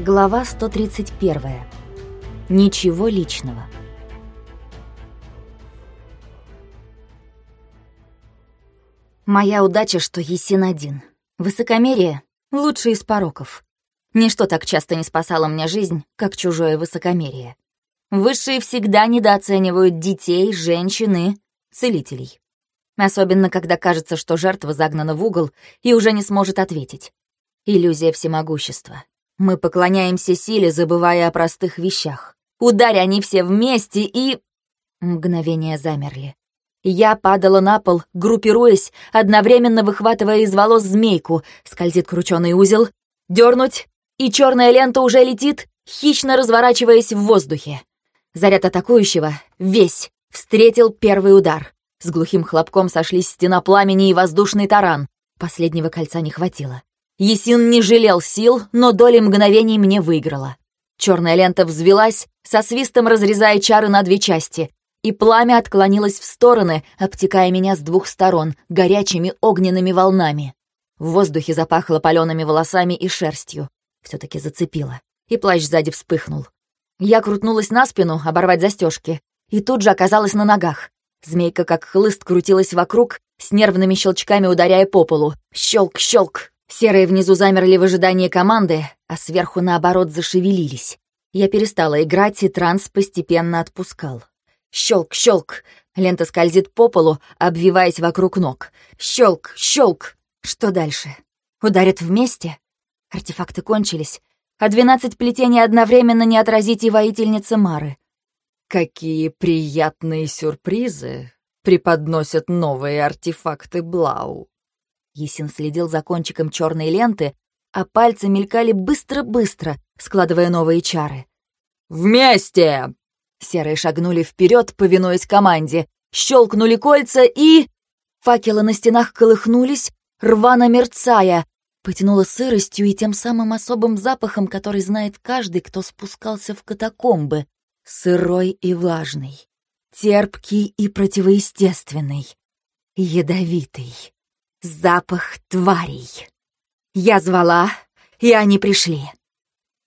Глава 131. Ничего личного. Моя удача, что Есин один. Высокомерие — лучший из пороков. Ничто так часто не спасало мне жизнь, как чужое высокомерие. Высшие всегда недооценивают детей, женщин и целителей. Особенно, когда кажется, что жертва загнана в угол и уже не сможет ответить. Иллюзия всемогущества. Мы поклоняемся силе, забывая о простых вещах. Ударь они все вместе и... Мгновения замерли. Я падала на пол, группируясь, одновременно выхватывая из волос змейку. Скользит крученый узел. Дернуть, и черная лента уже летит, хищно разворачиваясь в воздухе. Заряд атакующего, весь, встретил первый удар. С глухим хлопком сошлись стена пламени и воздушный таран. Последнего кольца не хватило. Есин не жалел сил, но доли мгновений мне выиграла. Черная лента взвелась, со свистом разрезая чары на две части, и пламя отклонилось в стороны, обтекая меня с двух сторон, горячими огненными волнами. В воздухе запахло палеными волосами и шерстью. все таки зацепило. И плащ сзади вспыхнул. Я крутнулась на спину, оборвать застежки, и тут же оказалась на ногах. Змейка как хлыст крутилась вокруг, с нервными щелчками ударяя по полу. Щелк-щелк, Серые внизу замерли в ожидании команды, а сверху, наоборот, зашевелились. Я перестала играть, и транс постепенно отпускал. Щелк, щелк. Лента скользит по полу, обвиваясь вокруг ног. Щелк, щелк. Что дальше? Ударят вместе? Артефакты кончились, а двенадцать плетений одновременно не отразить и воительница Мары. Какие приятные сюрпризы преподносят новые артефакты Блау. Есин следил за кончиком черной ленты, а пальцы мелькали быстро-быстро, складывая новые чары. «Вместе!» Серые шагнули вперед, повинуясь команде, щелкнули кольца и... Факелы на стенах колыхнулись, рвано мерцая, потянуло сыростью и тем самым особым запахом, который знает каждый, кто спускался в катакомбы. Сырой и влажный, терпкий и противоестественный, ядовитый. Запах тварей. Я звала, и они пришли.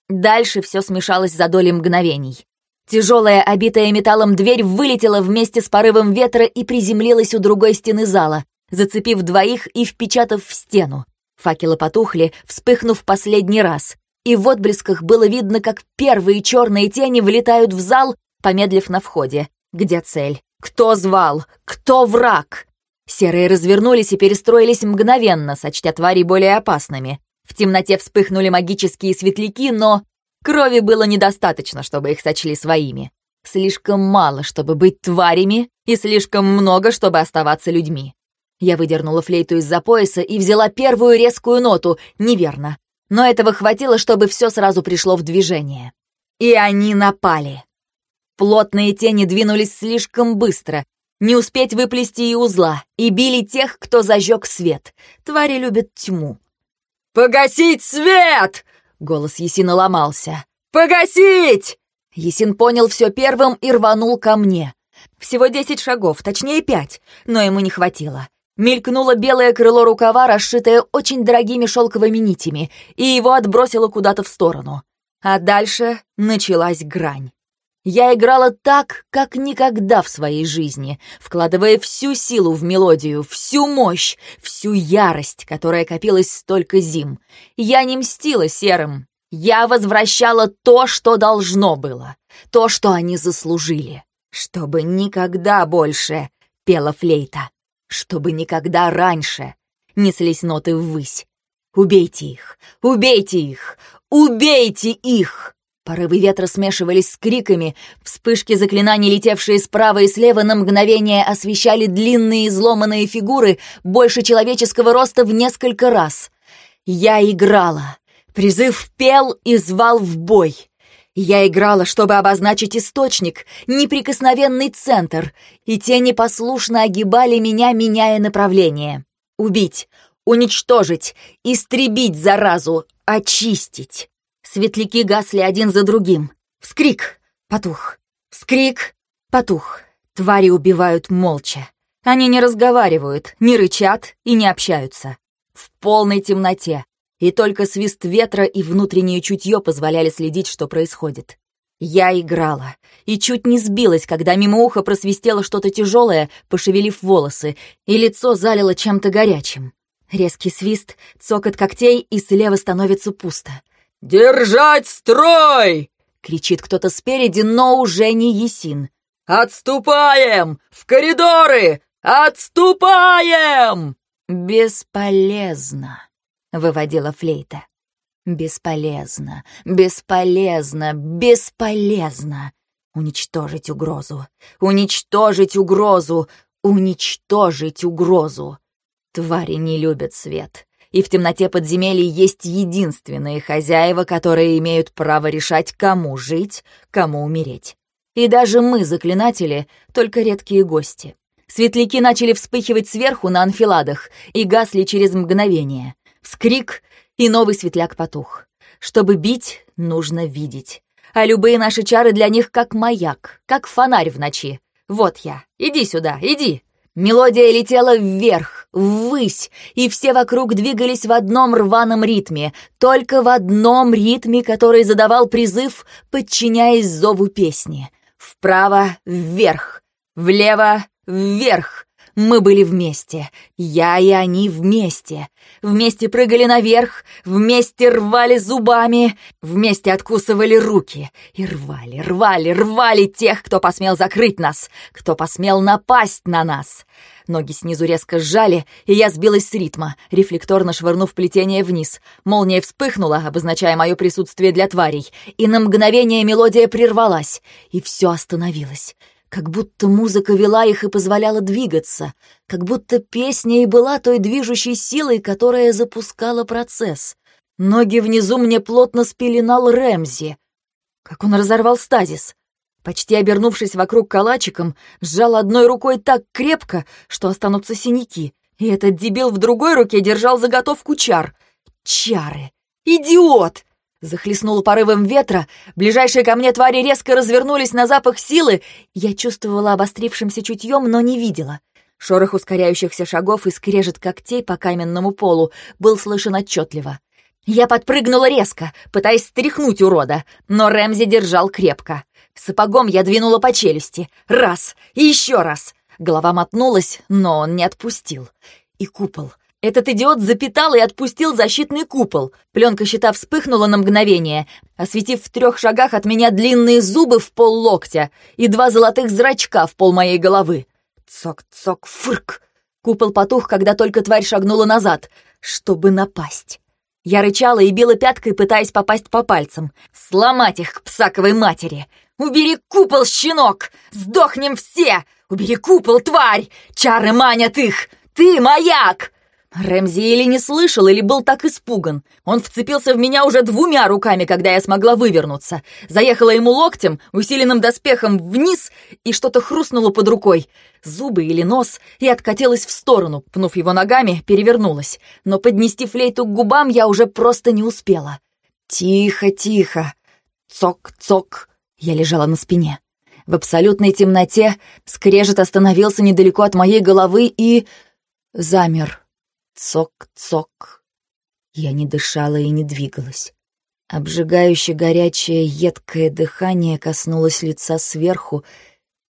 Дальше все смешалось за доли мгновений. Тяжелая, обитая металлом дверь вылетела вместе с порывом ветра и приземлилась у другой стены зала, зацепив двоих и впечатав в стену. Факелы потухли, вспыхнув последний раз. И в отблесках было видно, как первые черные тени влетают в зал, помедлив на входе. Где цель? Кто звал? Кто враг? Серые развернулись и перестроились мгновенно, сочтя твари более опасными. В темноте вспыхнули магические светляки, но крови было недостаточно, чтобы их сочли своими. Слишком мало, чтобы быть тварями, и слишком много, чтобы оставаться людьми. Я выдернула флейту из-за пояса и взяла первую резкую ноту, неверно. Но этого хватило, чтобы все сразу пришло в движение. И они напали. Плотные тени двинулись слишком быстро, не успеть выплести и узла, и били тех, кто зажег свет. Твари любят тьму. «Погасить свет!» — голос Есина ломался. «Погасить!» Есин понял все первым и рванул ко мне. Всего десять шагов, точнее пять, но ему не хватило. Мелькнуло белое крыло рукава, расшитое очень дорогими шелковыми нитями, и его отбросило куда-то в сторону. А дальше началась грань. Я играла так, как никогда в своей жизни, вкладывая всю силу в мелодию, всю мощь, всю ярость, которая копилась столько зим. Я не мстила серым. Я возвращала то, что должно было, то, что они заслужили. Чтобы никогда больше пела флейта, чтобы никогда раньше неслись ноты ввысь. Убейте их! Убейте их! Убейте их! Порывы ветра смешивались с криками, вспышки заклинаний, летевшие справа и слева, на мгновение освещали длинные изломанные фигуры больше человеческого роста в несколько раз. Я играла. Призыв пел и звал в бой. Я играла, чтобы обозначить источник, неприкосновенный центр, и те непослушно огибали меня, меняя направление. Убить, уничтожить, истребить заразу, очистить. Светляки гасли один за другим. Вскрик! Потух. Вскрик! Потух. Твари убивают молча. Они не разговаривают, не рычат и не общаются. В полной темноте. и только свист ветра и внутреннее чутье позволяли следить, что происходит. Я играла и чуть не сбилась, когда мимо уха просвистело что-то тяжелое, пошевелив волосы, и лицо залило чем-то горячим. Резкий свист, цокот когтей, и слева становится пусто. «Держать строй!» — кричит кто-то спереди, но уже не Есин. «Отступаем! В коридоры! Отступаем!» «Бесполезно», — выводила флейта. Бесполезно, бесполезно, бесполезно. Уничтожить угрозу, уничтожить угрозу, уничтожить угрозу. Твари не любят свет, и в темноте подземелий есть единственные хозяева, которые имеют право решать, кому жить, кому умереть. И даже мы, заклинатели, только редкие гости. Светляки начали вспыхивать сверху на анфиладах и гасли через мгновение. Вскрик, и новый светляк потух. Чтобы бить, нужно видеть. А любые наши чары для них как маяк, как фонарь в ночи. Вот я, иди сюда, иди. Мелодия летела вверх, ввысь, и все вокруг двигались в одном рваном ритме, только в одном ритме, который задавал призыв, подчиняясь зову песни. Вправо — вверх, влево — вверх, мы были вместе. Я и они вместе. Вместе прыгали наверх, вместе рвали зубами, вместе откусывали руки. И рвали, рвали, рвали тех, кто посмел закрыть нас, кто посмел напасть на нас. Ноги снизу резко сжали, и я сбилась с ритма, рефлекторно швырнув плетение вниз. Молния вспыхнула, обозначая мое присутствие для тварей, и на мгновение мелодия прервалась, и все остановилось. Как будто музыка вела их и позволяла двигаться, как будто песня и была той движущей силой, которая запускала процесс. Ноги внизу мне плотно спеленал Рэмзи. Как он разорвал стазис. Почти обернувшись вокруг калачиком, сжал одной рукой так крепко, что останутся синяки, и этот дебил в другой руке держал заготовку чар. Чары! Идиот! Захлестнуло порывом ветра, ближайшие ко мне твари резко развернулись на запах силы. Я чувствовала обострившимся чутьем, но не видела. Шорох ускоряющихся шагов и скрежет когтей по каменному полу был слышен отчетливо. Я подпрыгнула резко, пытаясь стряхнуть урода, но Рэмзи держал крепко. Сапогом я двинула по челюсти. Раз и еще раз. Голова мотнулась, но он не отпустил. И купол — этот идиот запитал и отпустил защитный купол. Пленка щита вспыхнула на мгновение, осветив в трех шагах от меня длинные зубы в пол локтя и два золотых зрачка в пол моей головы. Цок-цок, фырк. Купол потух, когда только тварь шагнула назад, чтобы напасть. Я рычала и била пяткой, пытаясь попасть по пальцам. Сломать их к псаковой матери. «Убери купол, щенок! Сдохнем все! Убери купол, тварь! Чары манят их! Ты маяк!» Рэмзи или не слышал, или был так испуган. Он вцепился в меня уже двумя руками, когда я смогла вывернуться. Заехала ему локтем, усиленным доспехом, вниз, и что-то хрустнуло под рукой. Зубы или нос, и откатилась в сторону, пнув его ногами, перевернулась. Но поднести флейту к губам я уже просто не успела. Тихо, тихо. Цок-цок. Я лежала на спине. В абсолютной темноте скрежет остановился недалеко от моей головы и... замер. Цок-цок. Я не дышала и не двигалась. Обжигающе горячее, едкое дыхание коснулось лица сверху,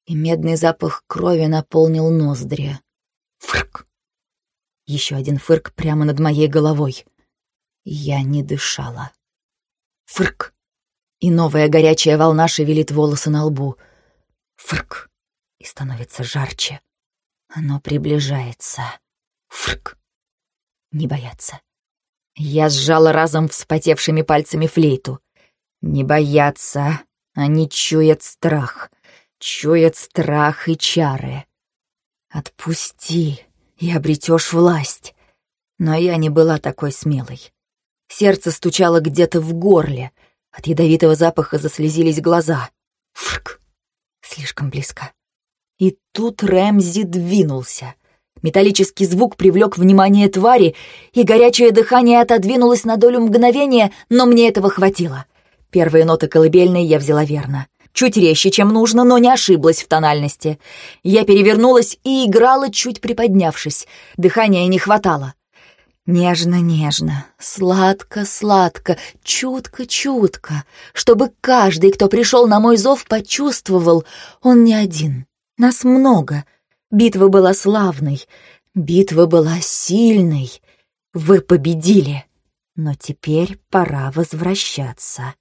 и медный запах крови наполнил ноздри. Фырк! Еще один фырк прямо над моей головой. Я не дышала. Фырк! И новая горячая волна шевелит волосы на лбу. Фырк! И становится жарче. Оно приближается. Фырк! не бояться. Я сжала разом вспотевшими пальцами флейту. Не бояться, они чуют страх, чуют страх и чары. Отпусти, и обретешь власть. Но я не была такой смелой. Сердце стучало где-то в горле. От ядовитого запаха заслезились глаза. Фрк! Слишком близко. И тут Рэмзи двинулся — Металлический звук привлек внимание твари, и горячее дыхание отодвинулось на долю мгновения, но мне этого хватило. Первые ноты колыбельной я взяла верно. Чуть резче, чем нужно, но не ошиблась в тональности. Я перевернулась и играла, чуть приподнявшись. Дыхания не хватало. Нежно-нежно, сладко-сладко, чутко-чутко, чтобы каждый, кто пришел на мой зов, почувствовал, он не один. Нас много. Битва была славной, битва была сильной. Вы победили. Но теперь пора возвращаться.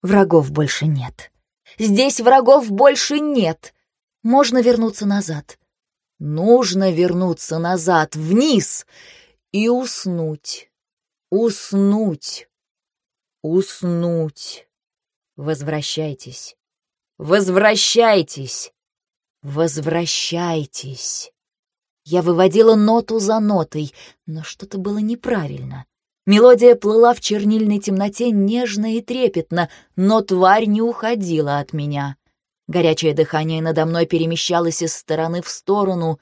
Врагов больше нет. Здесь врагов больше нет. Можно вернуться назад. Нужно вернуться назад, вниз — и уснуть, уснуть, уснуть. Возвращайтесь, возвращайтесь, возвращайтесь. Я выводила ноту за нотой, но что-то было неправильно. Мелодия плыла в чернильной темноте нежно и трепетно, но тварь не уходила от меня. Горячее дыхание надо мной перемещалось из стороны в сторону,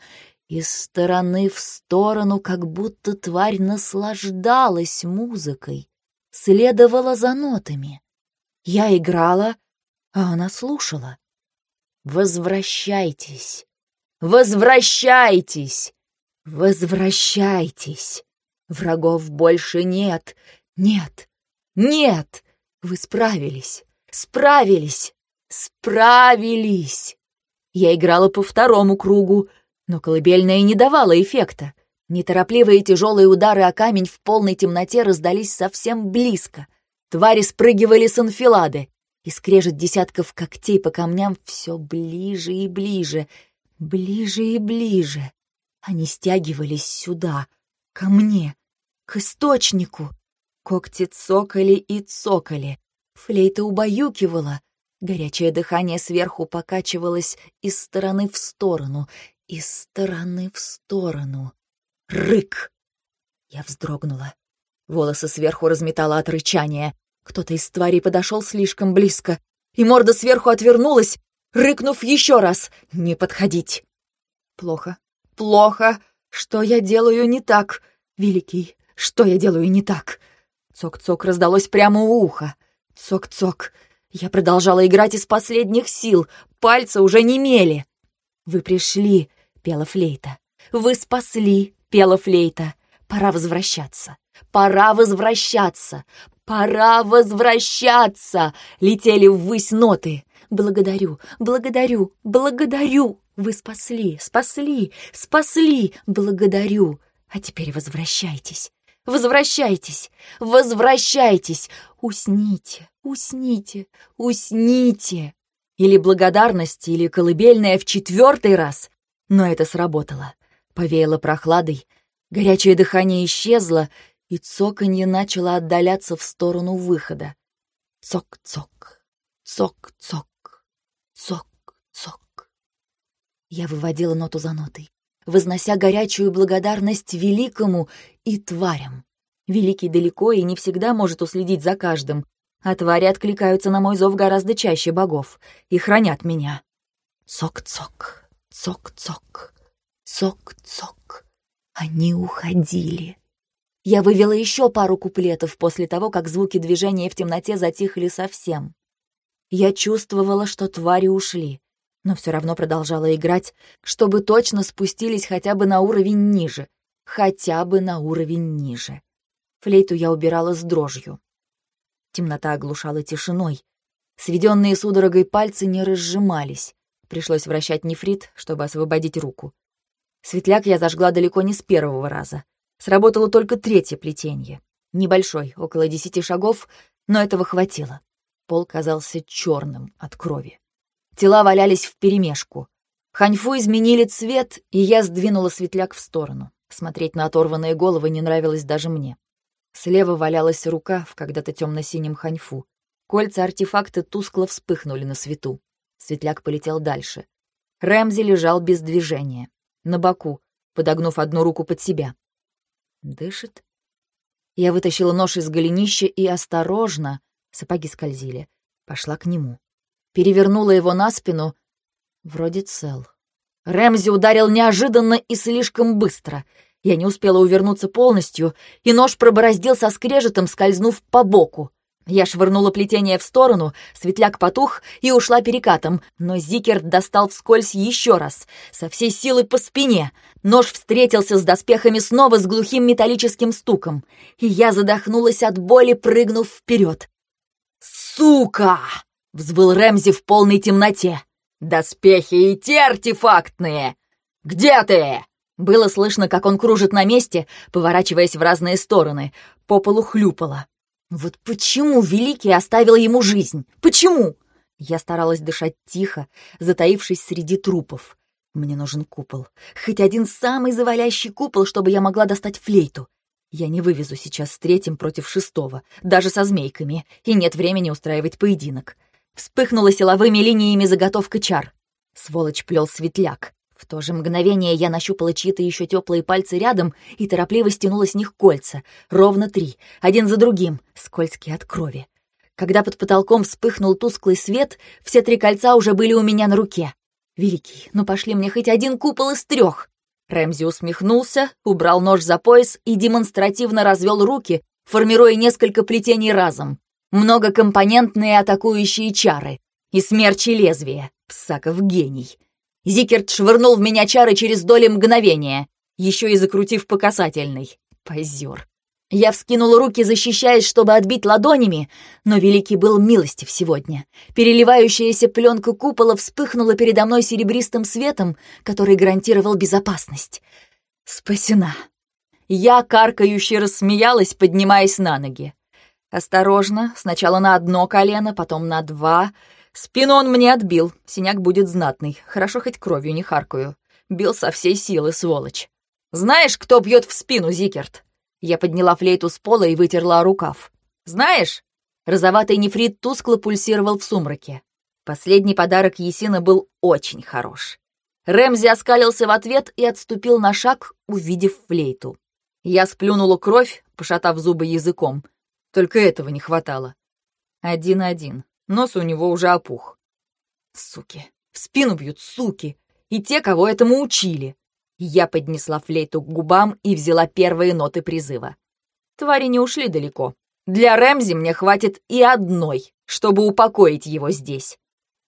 из стороны в сторону, как будто тварь наслаждалась музыкой, следовала за нотами. Я играла, а она слушала. «Возвращайтесь! Возвращайтесь! Возвращайтесь! Врагов больше нет! Нет! Нет! Вы справились! Справились! Справились!» Я играла по второму кругу — но колыбельная не давала эффекта. Неторопливые тяжелые удары о камень в полной темноте раздались совсем близко. Твари спрыгивали с анфилады, и скрежет десятков когтей по камням все ближе и ближе, ближе и ближе. Они стягивались сюда, ко мне, к источнику. Когти цокали и цокали. Флейта убаюкивала. Горячее дыхание сверху покачивалось из стороны в сторону, из стороны в сторону. Рык! Я вздрогнула. Волосы сверху разметала от рычания. Кто-то из тварей подошел слишком близко, и морда сверху отвернулась, рыкнув еще раз «Не подходить!» Плохо, плохо. Что я делаю не так? Великий, что я делаю не так? Цок-цок раздалось прямо у уха. Цок-цок. Я продолжала играть из последних сил, пальцы уже не мели. «Вы пришли, — пела флейта. «Вы спасли!» — пела флейта. «Пора возвращаться! Пора возвращаться! Пора возвращаться!» — летели ввысь ноты. «Благодарю! Благодарю! Благодарю! Вы спасли! Спасли! Спасли! Благодарю! А теперь возвращайтесь! Возвращайтесь! Возвращайтесь! Усните! Усните! Усните!» Или благодарность, или колыбельная в четвертый раз но это сработало. Повеяло прохладой, горячее дыхание исчезло, и цоканье начало отдаляться в сторону выхода. Цок-цок, цок-цок, цок-цок. Я выводила ноту за нотой, вознося горячую благодарность великому и тварям. Великий далеко и не всегда может уследить за каждым, а твари откликаются на мой зов гораздо чаще богов и хранят меня. Цок-цок. Цок-цок, цок-цок. Они уходили. Я вывела еще пару куплетов после того, как звуки движения в темноте затихли совсем. Я чувствовала, что твари ушли, но все равно продолжала играть, чтобы точно спустились хотя бы на уровень ниже. Хотя бы на уровень ниже. Флейту я убирала с дрожью. Темнота оглушала тишиной. Сведенные судорогой пальцы не разжимались. Пришлось вращать нефрит, чтобы освободить руку. Светляк я зажгла далеко не с первого раза. Сработало только третье плетение. Небольшой, около десяти шагов, но этого хватило. Пол казался черным от крови. Тела валялись вперемешку. Ханьфу изменили цвет, и я сдвинула светляк в сторону. Смотреть на оторванные головы не нравилось даже мне. Слева валялась рука в когда-то темно-синем ханьфу. Кольца артефакта тускло вспыхнули на свету. Светляк полетел дальше. Рэмзи лежал без движения, на боку, подогнув одну руку под себя. Дышит. Я вытащила нож из голенища и осторожно, сапоги скользили, пошла к нему. Перевернула его на спину. Вроде цел. Рэмзи ударил неожиданно и слишком быстро. Я не успела увернуться полностью, и нож пробороздил со скрежетом, скользнув по боку. Я швырнула плетение в сторону, светляк потух и ушла перекатом, но Зикерт достал вскользь еще раз, со всей силы по спине. Нож встретился с доспехами снова с глухим металлическим стуком, и я задохнулась от боли, прыгнув вперед. «Сука!» — взвыл Рэмзи в полной темноте. «Доспехи и те артефактные! Где ты?» Было слышно, как он кружит на месте, поворачиваясь в разные стороны. По полу хлюпало. Вот почему Великий оставил ему жизнь? Почему? Я старалась дышать тихо, затаившись среди трупов. Мне нужен купол. Хоть один самый завалящий купол, чтобы я могла достать флейту. Я не вывезу сейчас с третьим против шестого, даже со змейками, и нет времени устраивать поединок. Вспыхнула силовыми линиями заготовка чар. Сволочь плел светляк. В то же мгновение я нащупала чьи-то еще теплые пальцы рядом и торопливо стянула с них кольца. Ровно три, один за другим, скользкие от крови. Когда под потолком вспыхнул тусклый свет, все три кольца уже были у меня на руке. «Великий, ну пошли мне хоть один купол из трех!» Рэмзи усмехнулся, убрал нож за пояс и демонстративно развел руки, формируя несколько плетений разом. Многокомпонентные атакующие чары и смерчи лезвия. Псаков гений. Зикерт швырнул в меня чары через доли мгновения, еще и закрутив по касательной. Позер. Я вскинула руки, защищаясь, чтобы отбить ладонями, но Великий был милостив сегодня. Переливающаяся пленка купола вспыхнула передо мной серебристым светом, который гарантировал безопасность. Спасена. Я каркающе рассмеялась, поднимаясь на ноги. Осторожно, сначала на одно колено, потом на два — Спину он мне отбил, синяк будет знатный. Хорошо хоть кровью не харкаю. Бил со всей силы, сволочь. Знаешь, кто бьет в спину, Зикерт? Я подняла флейту с пола и вытерла рукав. Знаешь? Розоватый нефрит тускло пульсировал в сумраке. Последний подарок Есина был очень хорош. Рэмзи оскалился в ответ и отступил на шаг, увидев флейту. Я сплюнула кровь, пошатав зубы языком. Только этого не хватало. Один-один. Нос у него уже опух. Суки. В спину бьют суки. И те, кого этому учили. Я поднесла флейту к губам и взяла первые ноты призыва. Твари не ушли далеко. Для Рэмзи мне хватит и одной, чтобы упокоить его здесь.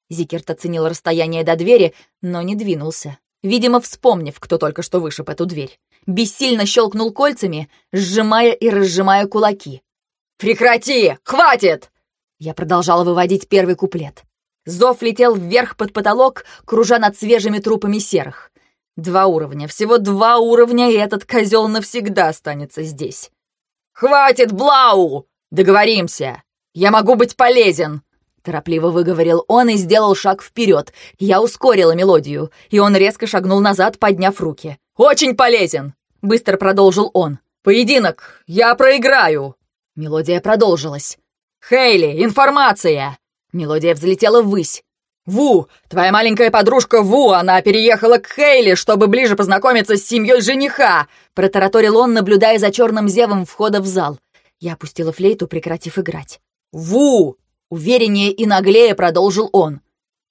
Зикерт оценил расстояние до двери, но не двинулся. Видимо, вспомнив, кто только что вышиб эту дверь. Бессильно щелкнул кольцами, сжимая и разжимая кулаки. «Прекрати! Хватит!» Я продолжала выводить первый куплет. Зов летел вверх под потолок, кружа над свежими трупами серых. Два уровня, всего два уровня, и этот козел навсегда останется здесь. «Хватит, Блау! Договоримся! Я могу быть полезен!» Торопливо выговорил он и сделал шаг вперед. Я ускорила мелодию, и он резко шагнул назад, подняв руки. «Очень полезен!» — быстро продолжил он. «Поединок! Я проиграю!» Мелодия продолжилась. «Хейли, информация!» Мелодия взлетела ввысь. «Ву! Твоя маленькая подружка Ву, она переехала к Хейли, чтобы ближе познакомиться с семьей жениха!» Протараторил он, наблюдая за черным зевом входа в зал. Я опустила флейту, прекратив играть. «Ву!» — увереннее и наглее продолжил он.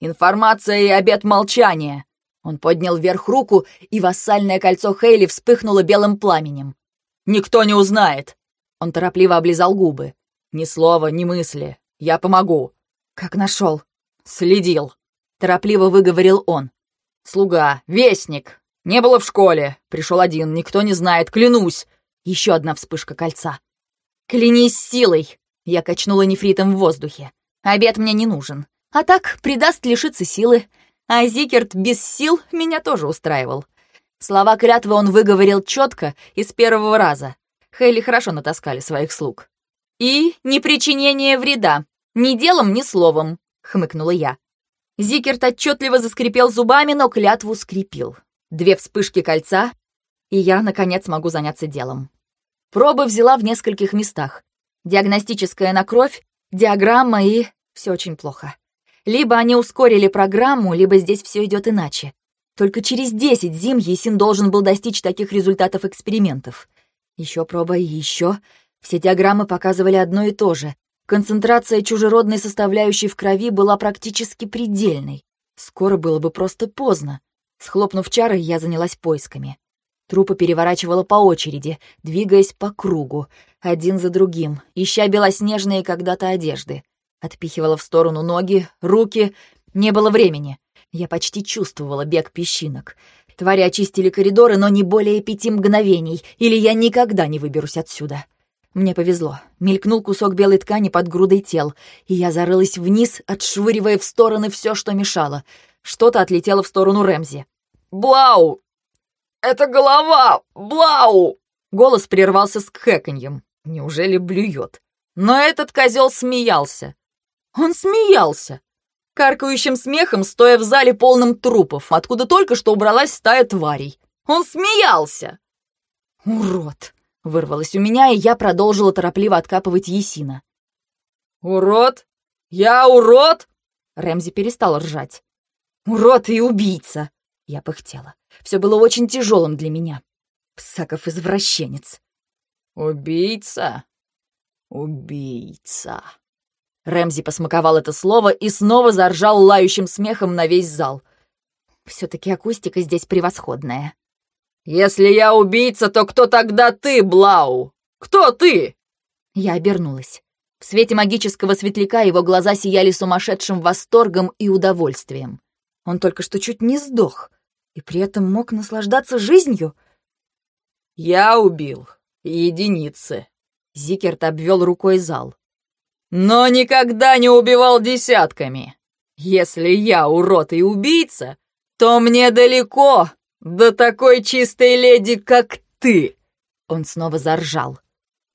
«Информация и обет молчания!» Он поднял вверх руку, и вассальное кольцо Хейли вспыхнуло белым пламенем. «Никто не узнает!» Он торопливо облизал губы. Ни слова, ни мысли. Я помогу». «Как нашел?» «Следил», — торопливо выговорил он. «Слуга, вестник. Не было в школе. Пришел один, никто не знает, клянусь». Еще одна вспышка кольца. «Клянись силой!» Я качнула нефритом в воздухе. «Обед мне не нужен. А так, придаст лишиться силы. А Зикерт без сил меня тоже устраивал». Слова клятвы он выговорил четко и с первого раза. Хейли хорошо натаскали своих слуг. «И непричинение вреда. Ни делом, ни словом», — хмыкнула я. Зикерт отчетливо заскрипел зубами, но клятву скрепил. Две вспышки кольца, и я, наконец, могу заняться делом. Пробы взяла в нескольких местах. Диагностическая на кровь, диаграмма и... все очень плохо. Либо они ускорили программу, либо здесь все идет иначе. Только через 10 зим Есин должен был достичь таких результатов экспериментов. Еще проба и еще. Все диаграммы показывали одно и то же. Концентрация чужеродной составляющей в крови была практически предельной. Скоро было бы просто поздно. Схлопнув чары, я занялась поисками. Трупы переворачивала по очереди, двигаясь по кругу. один за другим, ища белоснежные когда-то одежды. Отпихивала в сторону ноги, руки. Не было времени. Я почти чувствовала бег песчинок. Твари очистили коридоры, но не более пяти мгновений, или я никогда не выберусь отсюда. Мне повезло. Мелькнул кусок белой ткани под грудой тел, и я зарылась вниз, отшвыривая в стороны все, что мешало. Что-то отлетело в сторону Рэмзи. «Блау! Это голова! Блау!» Голос прервался с кхэканьем. Неужели блюет? Но этот козел смеялся. Он смеялся каркающим смехом, стоя в зале полном трупов, откуда только что убралась стая тварей. Он смеялся! «Урод!» — вырвалось у меня, и я продолжила торопливо откапывать Есина. «Урод? Я урод?» Рэмзи перестал ржать. «Урод и убийца!» Я пыхтела. Все было очень тяжелым для меня. Псаков извращенец. «Убийца? Убийца!» Рэмзи посмаковал это слово и снова заржал лающим смехом на весь зал. все таки акустика здесь превосходная. «Если я убийца, то кто тогда ты, Блау? Кто ты?» Я обернулась. В свете магического светляка его глаза сияли сумасшедшим восторгом и удовольствием. Он только что чуть не сдох, и при этом мог наслаждаться жизнью. «Я убил единицы», — Зикерт обвел рукой зал но никогда не убивал десятками. Если я урод и убийца, то мне далеко до такой чистой леди, как ты!» Он снова заржал.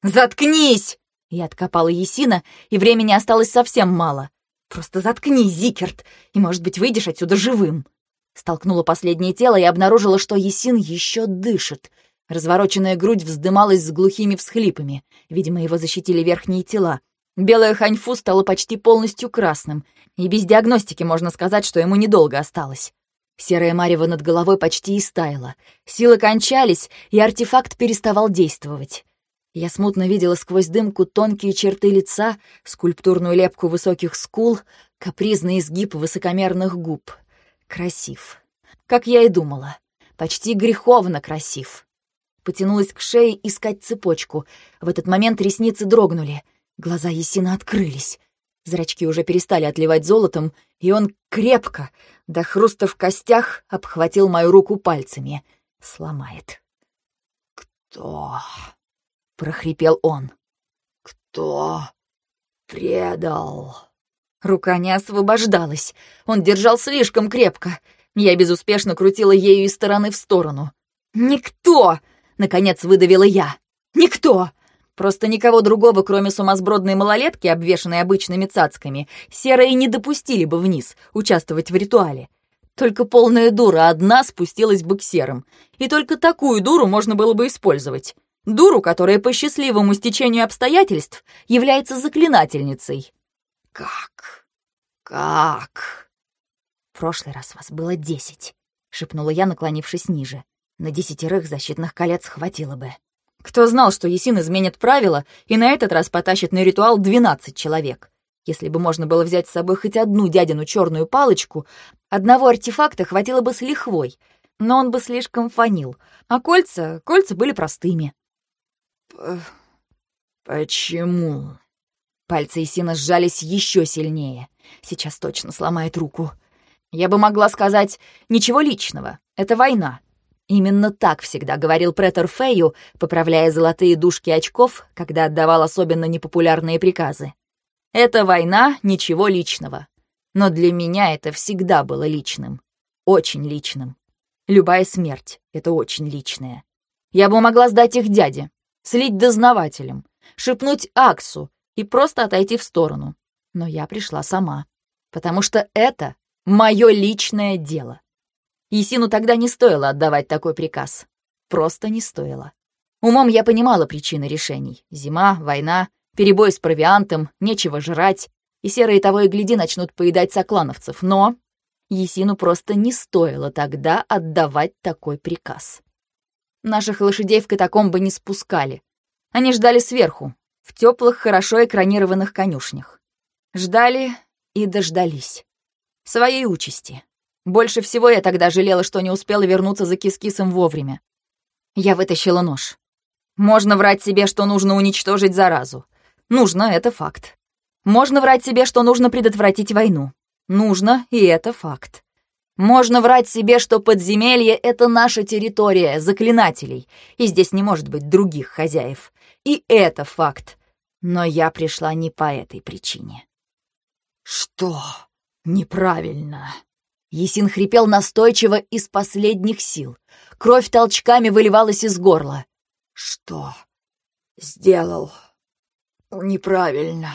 «Заткнись!» Я откопала Есина, и времени осталось совсем мало. «Просто заткнись, Зикерт, и, может быть, выйдешь отсюда живым!» Столкнула последнее тело и обнаружила, что Есин еще дышит. Развороченная грудь вздымалась с глухими всхлипами. Видимо, его защитили верхние тела. Белое ханьфу стало почти полностью красным, и без диагностики можно сказать, что ему недолго осталось. Серая марево над головой почти истаяла. Силы кончались, и артефакт переставал действовать. Я смутно видела сквозь дымку тонкие черты лица, скульптурную лепку высоких скул, капризный изгиб высокомерных губ. Красив. Как я и думала. Почти греховно красив. Потянулась к шее искать цепочку. В этот момент ресницы дрогнули — Глаза Есина открылись. Зрачки уже перестали отливать золотом, и он крепко, до хруста в костях, обхватил мою руку пальцами. Сломает. «Кто?» — прохрипел он. «Кто предал?» Рука не освобождалась. Он держал слишком крепко. Я безуспешно крутила ею из стороны в сторону. «Никто!» — наконец выдавила я. «Никто! Просто никого другого, кроме сумасбродной малолетки, обвешанной обычными цацками, серые не допустили бы вниз, участвовать в ритуале. Только полная дура одна спустилась бы к серым. И только такую дуру можно было бы использовать. Дуру, которая по счастливому стечению обстоятельств является заклинательницей. «Как? Как?» «В прошлый раз вас было десять», — шепнула я, наклонившись ниже. «На десятерых защитных колец хватило бы». Кто знал, что Есин изменит правила и на этот раз потащит на ритуал 12 человек? Если бы можно было взять с собой хоть одну дядину черную палочку, одного артефакта хватило бы с лихвой, но он бы слишком фанил, а кольца, кольца были простыми. «Почему?» Пальцы Исина сжались еще сильнее. Сейчас точно сломает руку. Я бы могла сказать, ничего личного, это война. Именно так всегда говорил претор Фею, поправляя золотые дужки очков, когда отдавал особенно непопулярные приказы. «Это война, ничего личного. Но для меня это всегда было личным. Очень личным. Любая смерть — это очень личное. Я бы могла сдать их дяде, слить дознавателям, шепнуть Аксу и просто отойти в сторону. Но я пришла сама, потому что это мое личное дело. Есину тогда не стоило отдавать такой приказ. Просто не стоило. Умом я понимала причины решений. Зима, война, перебой с провиантом, нечего жрать, и серые того и гляди начнут поедать соклановцев. Но Есину просто не стоило тогда отдавать такой приказ. Наших лошадей в катакомбы не спускали. Они ждали сверху, в теплых, хорошо экранированных конюшнях. Ждали и дождались. Своей участи. Больше всего я тогда жалела, что не успела вернуться за кис-кисом вовремя. Я вытащила нож. Можно врать себе, что нужно уничтожить заразу. Нужно, это факт. Можно врать себе, что нужно предотвратить войну. Нужно, и это факт. Можно врать себе, что подземелье — это наша территория, заклинателей, и здесь не может быть других хозяев. И это факт. Но я пришла не по этой причине. «Что? Неправильно!» Есин хрипел настойчиво из последних сил. Кровь толчками выливалась из горла. «Что сделал неправильно?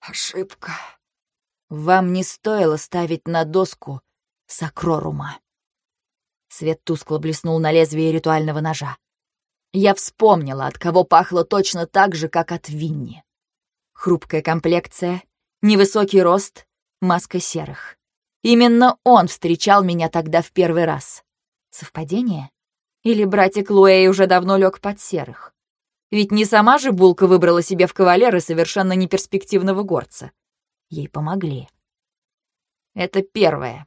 Ошибка?» «Вам не стоило ставить на доску Сакрорума». Свет тускло блеснул на лезвие ритуального ножа. Я вспомнила, от кого пахло точно так же, как от Винни. Хрупкая комплекция, невысокий рост, маска серых. Именно он встречал меня тогда в первый раз. Совпадение? Или братик Луэй уже давно лег под серых? Ведь не сама же Булка выбрала себе в кавалеры совершенно неперспективного горца. Ей помогли. Это первое.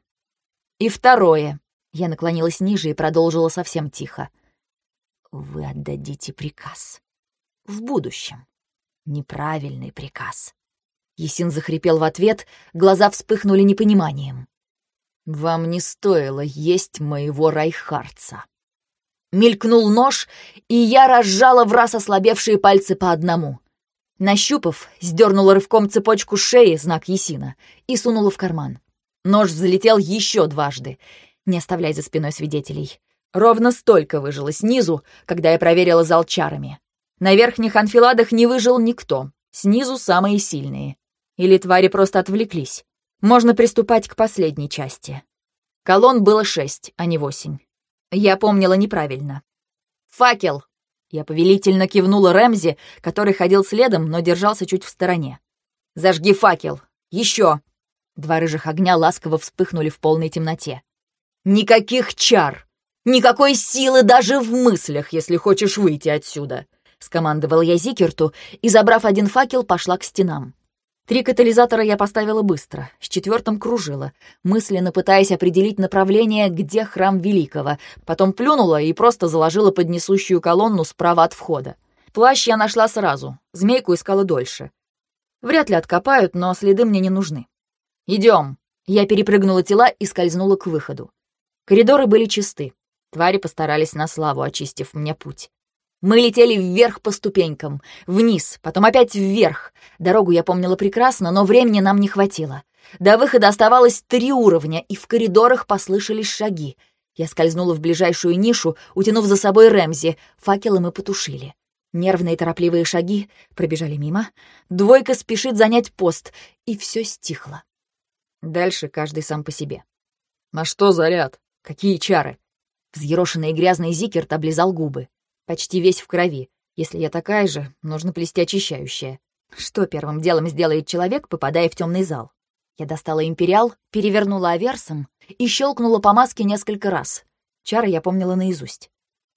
И второе. Я наклонилась ниже и продолжила совсем тихо. Вы отдадите приказ. В будущем. Неправильный приказ. Есин захрипел в ответ, глаза вспыхнули непониманием. «Вам не стоило есть моего Райхарца». Мелькнул нож, и я разжала в раз ослабевшие пальцы по одному. Нащупав, сдернула рывком цепочку шеи, знак Есина, и сунула в карман. Нож взлетел еще дважды. Не оставляй за спиной свидетелей. Ровно столько выжило снизу, когда я проверила зал чарами. На верхних анфиладах не выжил никто. Снизу самые сильные. Или твари просто отвлеклись. Можно приступать к последней части. Колонн было шесть, а не восемь. Я помнила неправильно. «Факел!» Я повелительно кивнула Рэмзи, который ходил следом, но держался чуть в стороне. «Зажги факел! Еще!» Два рыжих огня ласково вспыхнули в полной темноте. «Никаких чар! Никакой силы даже в мыслях, если хочешь выйти отсюда!» Скомандовал я Зикерту и, забрав один факел, пошла к стенам. Три катализатора я поставила быстро, с четвертым кружила, мысленно пытаясь определить направление, где храм Великого, потом плюнула и просто заложила под несущую колонну справа от входа. Плащ я нашла сразу, змейку искала дольше. Вряд ли откопают, но следы мне не нужны. Идем. Я перепрыгнула тела и скользнула к выходу. Коридоры были чисты. Твари постарались на славу, очистив мне путь. Мы летели вверх по ступенькам, вниз, потом опять вверх. Дорогу я помнила прекрасно, но времени нам не хватило. До выхода оставалось три уровня, и в коридорах послышались шаги. Я скользнула в ближайшую нишу, утянув за собой Рэмзи. Факелы мы потушили. Нервные торопливые шаги пробежали мимо. Двойка спешит занять пост, и все стихло. Дальше каждый сам по себе. «На что заряд? Какие чары?» Взъерошенный и грязный Зикерт облизал губы. Почти весь в крови. Если я такая же, нужно плести очищающее. Что первым делом сделает человек, попадая в темный зал? Я достала империал, перевернула аверсом и щелкнула по маске несколько раз. Чары я помнила наизусть.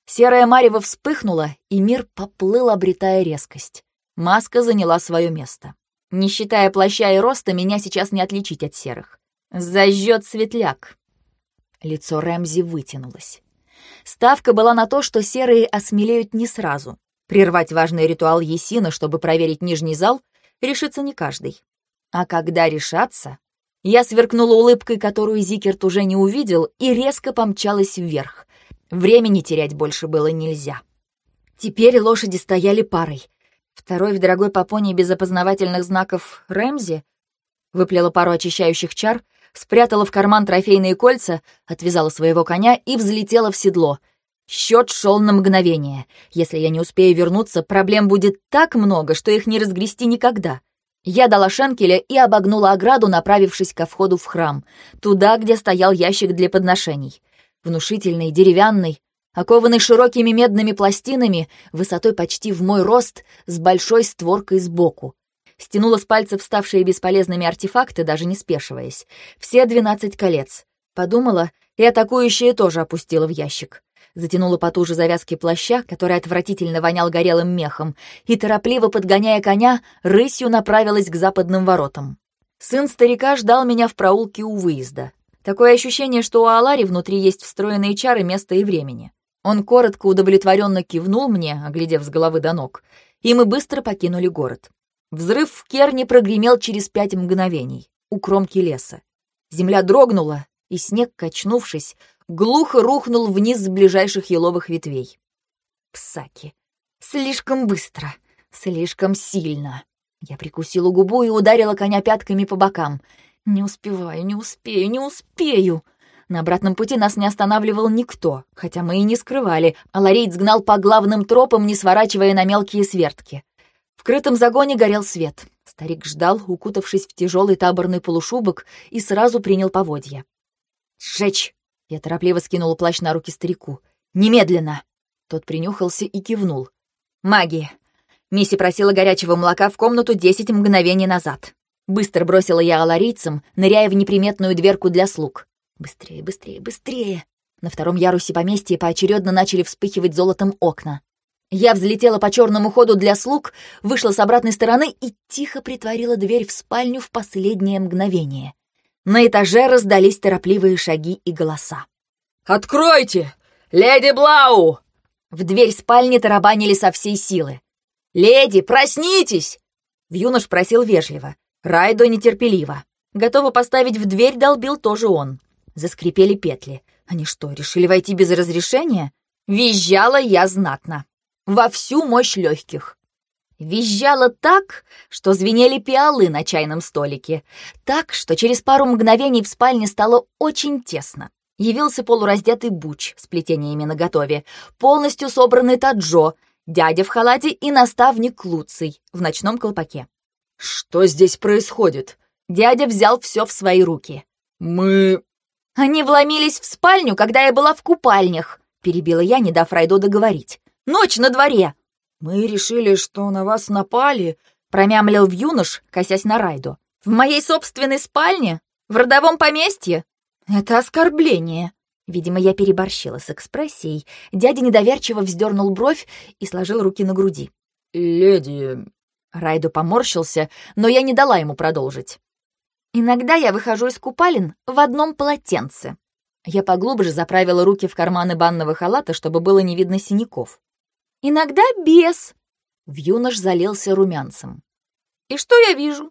Серая марево вспыхнула, и мир поплыл, обретая резкость. Маска заняла свое место. Не считая плаща и роста, меня сейчас не отличить от серых. Зажжет светляк. Лицо Рэмзи вытянулось. Ставка была на то, что серые осмелеют не сразу. Прервать важный ритуал Есина, чтобы проверить нижний зал, решится не каждый. А когда решаться... Я сверкнула улыбкой, которую Зикерт уже не увидел, и резко помчалась вверх. Времени терять больше было нельзя. Теперь лошади стояли парой. Второй в дорогой попоне без опознавательных знаков Рэмзи выплела пару очищающих чар — спрятала в карман трофейные кольца, отвязала своего коня и взлетела в седло. Счет шел на мгновение. Если я не успею вернуться, проблем будет так много, что их не разгрести никогда. Я дала шенкеля и обогнула ограду, направившись ко входу в храм, туда, где стоял ящик для подношений. Внушительный, деревянный, окованный широкими медными пластинами, высотой почти в мой рост, с большой створкой сбоку стянула с пальцев ставшие бесполезными артефакты, даже не спешиваясь. Все двенадцать колец. Подумала, и атакующие тоже опустила в ящик. Затянула потуже завязки плаща, который отвратительно вонял горелым мехом, и, торопливо подгоняя коня, рысью направилась к западным воротам. Сын старика ждал меня в проулке у выезда. Такое ощущение, что у Алари внутри есть встроенные чары места и времени. Он коротко удовлетворенно кивнул мне, оглядев с головы до ног, и мы быстро покинули город. Взрыв в Керне прогремел через пять мгновений, у кромки леса. Земля дрогнула, и снег, качнувшись, глухо рухнул вниз с ближайших еловых ветвей. Псаки. Слишком быстро, слишком сильно. Я прикусила губу и ударила коня пятками по бокам. Не успеваю, не успею, не успею. На обратном пути нас не останавливал никто, хотя мы и не скрывали, а Ларейд сгнал по главным тропам, не сворачивая на мелкие свертки. В крытом загоне горел свет. Старик ждал, укутавшись в тяжелый таборный полушубок, и сразу принял поводья. «Сжечь!» — я торопливо скинула плащ на руки старику. «Немедленно!» Тот принюхался и кивнул. «Магия! Мисси просила горячего молока в комнату десять мгновений назад. Быстро бросила я аларийцам, ныряя в неприметную дверку для слуг. Быстрее, быстрее, быстрее! На втором ярусе поместья поочередно начали вспыхивать золотом окна. Я взлетела по черному ходу для слуг, вышла с обратной стороны и тихо притворила дверь в спальню в последнее мгновение. На этаже раздались торопливые шаги и голоса. «Откройте! Леди Блау!» В дверь спальни тарабанили со всей силы. «Леди, проснитесь!» Вьюнош просил вежливо. Райдо нетерпеливо. Готово поставить в дверь долбил тоже он. Заскрипели петли. Они что, решили войти без разрешения? Визжала я знатно. Во всю мощь легких. Визжала так, что звенели пиалы на чайном столике. Так, что через пару мгновений в спальне стало очень тесно. Явился полураздетый Буч с плетениями наготове, полностью собранный Таджо, дядя в халате и наставник Луций в ночном колпаке. «Что здесь происходит?» Дядя взял все в свои руки. «Мы...» «Они вломились в спальню, когда я была в купальнях», — перебила я, не дав Райдо договорить. «Ночь на дворе!» «Мы решили, что на вас напали», — промямлил в юнош, косясь на Райдо. «В моей собственной спальне? В родовом поместье? Это оскорбление!» Видимо, я переборщила с экспрессией. Дядя недоверчиво вздернул бровь и сложил руки на груди. «Леди...» Райду поморщился, но я не дала ему продолжить. «Иногда я выхожу из купалин в одном полотенце». Я поглубже заправила руки в карманы банного халата, чтобы было не видно синяков. «Иногда без». Вьюнош залился румянцем. «И что я вижу?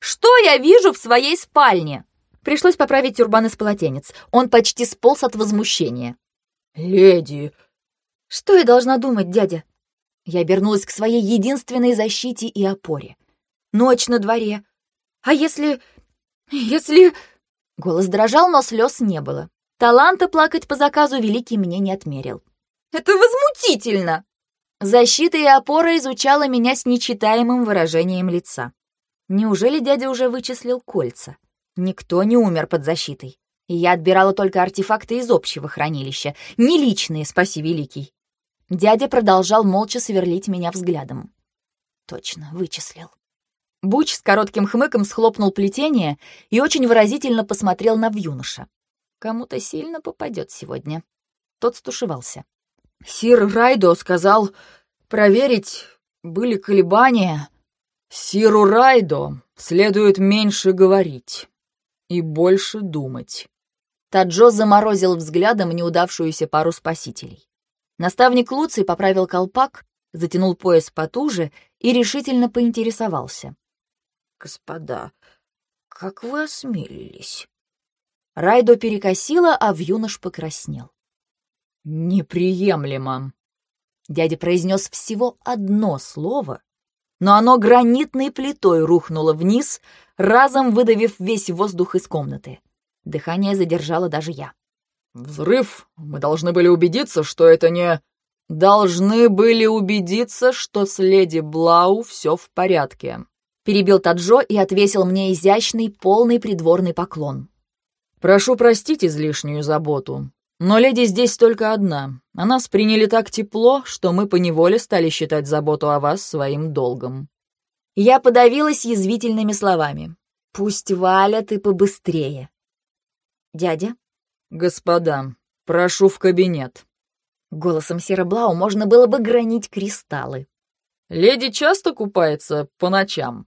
Что я вижу в своей спальне?» Пришлось поправить тюрбан из полотенец. Он почти сполз от возмущения. «Леди!» «Что я должна думать, дядя?» Я обернулась к своей единственной защите и опоре. «Ночь на дворе. А если... если...» Голос дрожал, но слез не было. Таланта плакать по заказу Великий мне не отмерил. «Это возмутительно!» Защита и опора изучала меня с нечитаемым выражением лица. Неужели дядя уже вычислил кольца? Никто не умер под защитой. Я отбирала только артефакты из общего хранилища, не личные, спаси великий. Дядя продолжал молча сверлить меня взглядом. Точно, вычислил. Буч с коротким хмыком схлопнул плетение и очень выразительно посмотрел на вьюноша. Кому-то сильно попадет сегодня. Тот стушевался. «Сир Райдо сказал проверить, были колебания. Сиру Райдо следует меньше говорить и больше думать». Таджо заморозил взглядом неудавшуюся пару спасителей. Наставник Луций поправил колпак, затянул пояс потуже и решительно поинтересовался. «Господа, как вы осмелились?» Райдо перекосило, а Вьюнош покраснел. «Неприемлемо!» Дядя произнес всего одно слово, но оно гранитной плитой рухнуло вниз, разом выдавив весь воздух из комнаты. Дыхание задержало даже я. «Взрыв! Мы должны были убедиться, что это не...» «Должны были убедиться, что с леди Блау все в порядке», — перебил Таджо и отвесил мне изящный, полный придворный поклон. «Прошу простить излишнюю заботу, но леди здесь только одна. А нас приняли так тепло, что мы поневоле стали считать заботу о вас своим долгом». Я подавилась язвительными словами. «Пусть валят и побыстрее». «Дядя?» «Господа, прошу в кабинет». Голосом Сероблау можно было бы гранить кристаллы. «Леди часто купается по ночам?»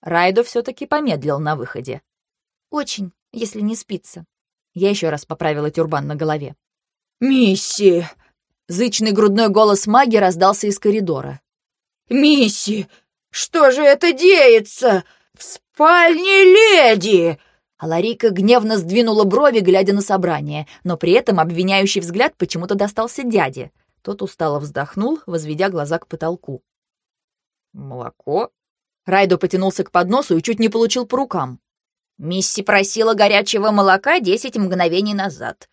Райдо все-таки помедлил на выходе. «Очень, если не спится». Я еще раз поправила тюрбан на голове. «Мисси!» Зычный грудной голос маги раздался из коридора. «Мисси, что же это деется? В спальне леди!» А Ларика гневно сдвинула брови, глядя на собрание, но при этом обвиняющий взгляд почему-то достался дяде. Тот устало вздохнул, возведя глаза к потолку. «Молоко?» Райдо потянулся к подносу и чуть не получил по рукам. «Мисси просила горячего молока десять мгновений назад.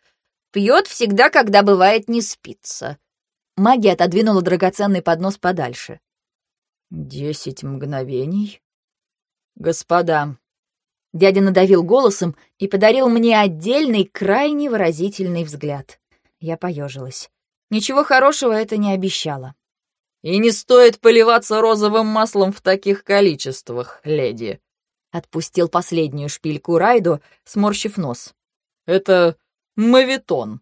Пьет всегда, когда бывает не спится». Магия отодвинула драгоценный поднос подальше. «Десять мгновений?» «Господа, Дядя надавил голосом и подарил мне отдельный, крайне выразительный взгляд. Я поежилась. Ничего хорошего это не обещало. «И не стоит поливаться розовым маслом в таких количествах, леди», — отпустил последнюю шпильку Райду, сморщив нос. «Это мавитон».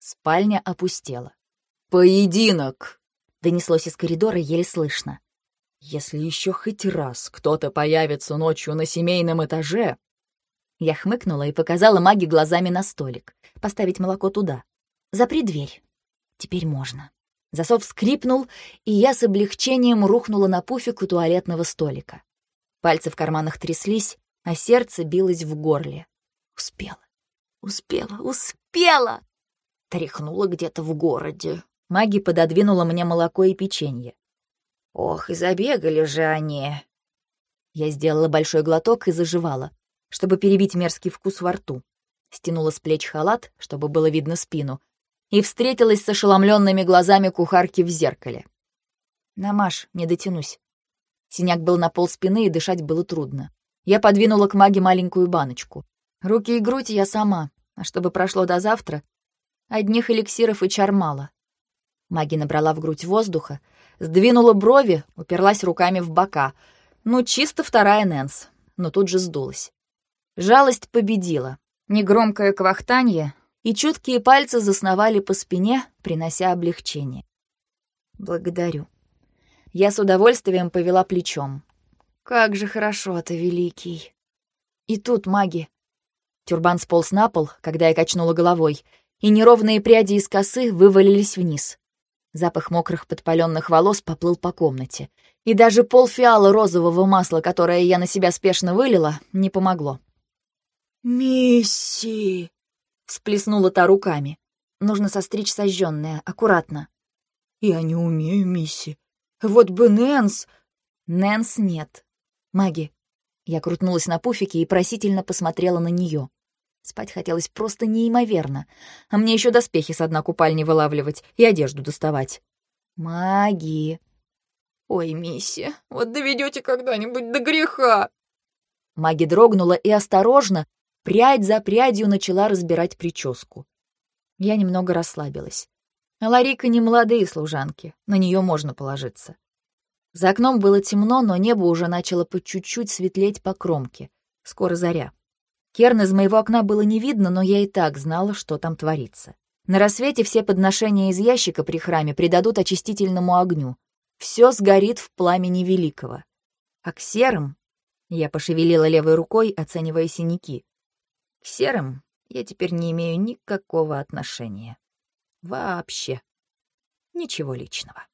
Спальня опустела. «Поединок!» — донеслось из коридора еле слышно. Если еще хоть раз кто-то появится ночью на семейном этаже...» Я хмыкнула и показала маге глазами на столик. Поставить молоко туда. Запри дверь. Теперь можно. Засов скрипнул, и я с облегчением рухнула на пуфик у туалетного столика. Пальцы в карманах тряслись, а сердце билось в горле. Успела, успела, успела! Тряхнула где-то в городе. Маги пододвинула мне молоко и печенье. Ох, и забегали же они. Я сделала большой глоток и заживала, чтобы перебить мерзкий вкус во рту. Стянула с плеч халат, чтобы было видно спину, и встретилась с ошеломленными глазами кухарки в зеркале. «Намаш, не дотянусь». Синяк был на пол спины, и дышать было трудно. Я подвинула к маге маленькую баночку. Руки и грудь я сама, а чтобы прошло до завтра, одних эликсиров и чар мало. Маги набрала в грудь воздуха, Сдвинула брови, уперлась руками в бока. Ну, чисто вторая Нэнс, но тут же сдулась. Жалость победила. Негромкое квахтанье, и чуткие пальцы засновали по спине, принося облегчение. «Благодарю». Я с удовольствием повела плечом. «Как же хорошо ты, великий!» И тут маги. Тюрбан сполз на пол, когда я качнула головой, и неровные пряди из косы вывалились вниз. Запах мокрых подпаленных волос поплыл по комнате. И даже полфиала розового масла, которое я на себя спешно вылила, не помогло. «Мисси!» — всплеснула та руками. Нужно состричь сожжённое, аккуратно. «Я не умею, Мисси. Вот бы Нэнс...» «Нэнс нет. Маги». Я крутнулась на пуфике и просительно посмотрела на неё. Спать хотелось просто неимоверно. А мне еще доспехи с дна купальни вылавливать и одежду доставать. Маги. Ой, Мисси, вот доведете когда-нибудь до греха. Маги дрогнула и осторожно, прядь за прядью начала разбирать прическу. Я немного расслабилась. Ларика не молодые служанки, на нее можно положиться. За окном было темно, но небо уже начало по чуть-чуть светлеть по кромке. Скоро заря. Керн из моего окна было не видно, но я и так знала, что там творится. На рассвете все подношения из ящика при храме придадут очистительному огню. Все сгорит в пламени великого. А к серым... Я пошевелила левой рукой, оценивая синяки. К серым я теперь не имею никакого отношения. Вообще. Ничего личного.